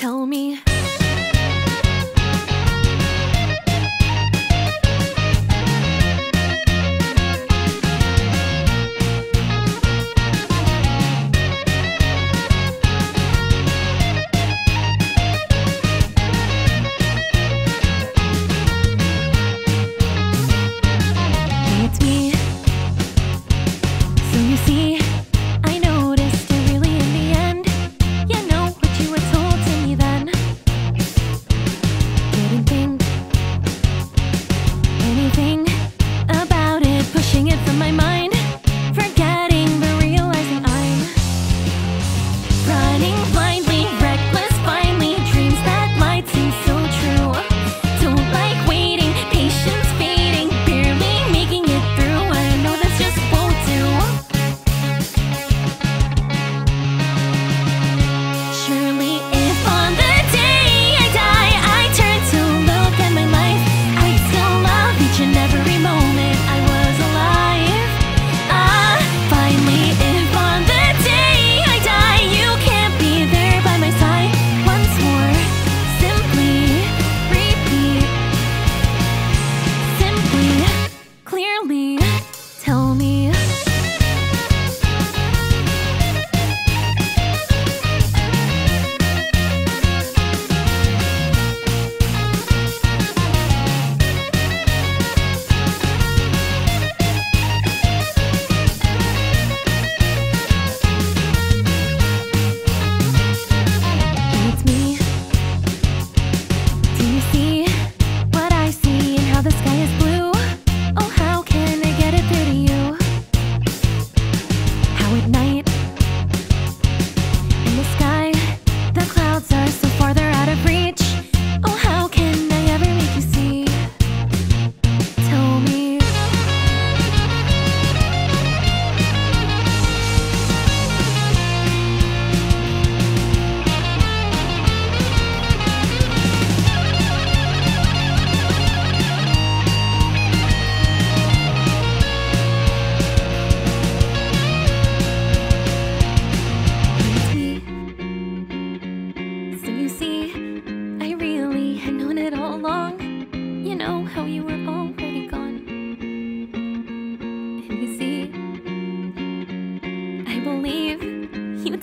Tell me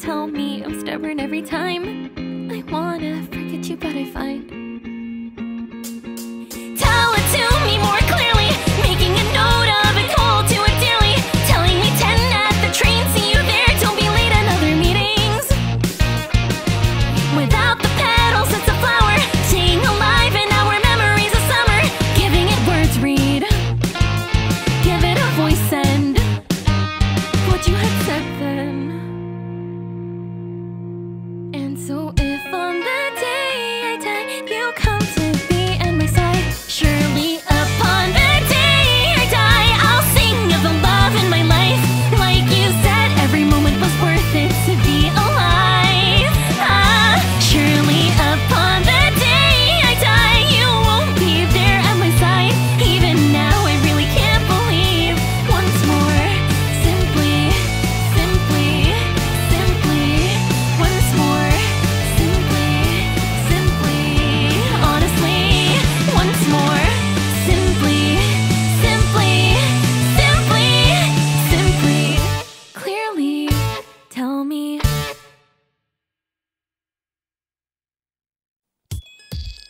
tell me I'm stubborn every time. I wanna forget you but I find so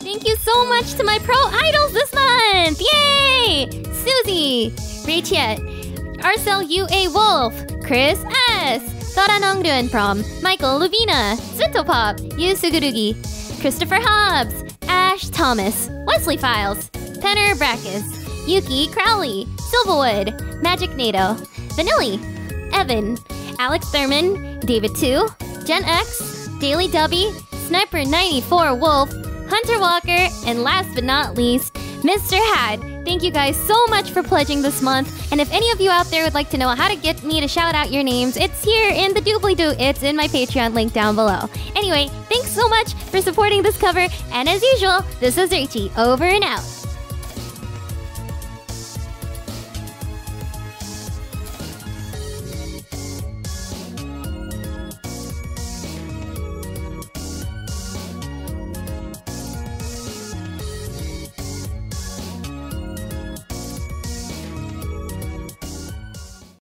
Thank you so much to my pro idols this month! Yay! Susie, Rachette, Arcel UA Wolf, Chris S, Dora Nongryun from Michael Lubina, Zwintopop, Yu Sugurugi, Christopher Hobbs, Ash Thomas, Wesley Files, Penner Brackus, Yuki Crowley, Silverwood, Magic Nato, Vanilli, Evan, Alex Thurman, David 2, Gen X, Daily Dubby, Sniper 94 Wolf, Hunter Walker, and last but not least, Mr. Had. Thank you guys so much for pledging this month. And if any of you out there would like to know how to get me to shout out your names, it's here in the doobly doo. It's in my Patreon link down below. Anyway, thanks so much for supporting this cover. And as usual, this is Richie, over and out.